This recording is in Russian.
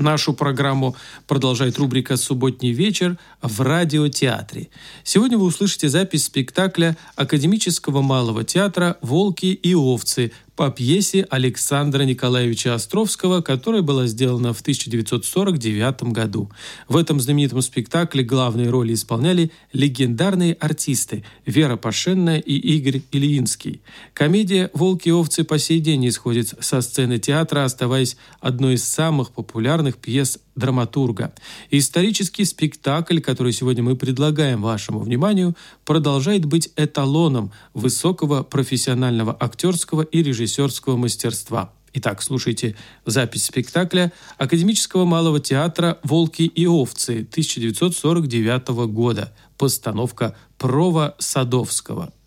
Нашу программу продолжает рубрика «Субботний вечер» в радиотеатре. Сегодня вы услышите запись спектакля Академического малого театра «Волки и овцы» по пьесе Александра Николаевича Островского, которая была сделана в 1949 году. В этом знаменитом спектакле главные роли исполняли легендарные артисты Вера Пашенная и Игорь Ильинский. Комедия «Волки и овцы» по сей день исходит со сцены театра, оставаясь одной из самых популярных пьес драматурга. Исторический спектакль, который сегодня мы предлагаем вашему вниманию, продолжает быть эталоном высокого профессионального актерского и режиссерского мастерства. Итак, слушайте запись спектакля Академического малого театра «Волки и овцы» 1949 года. Постановка Прова Садовского –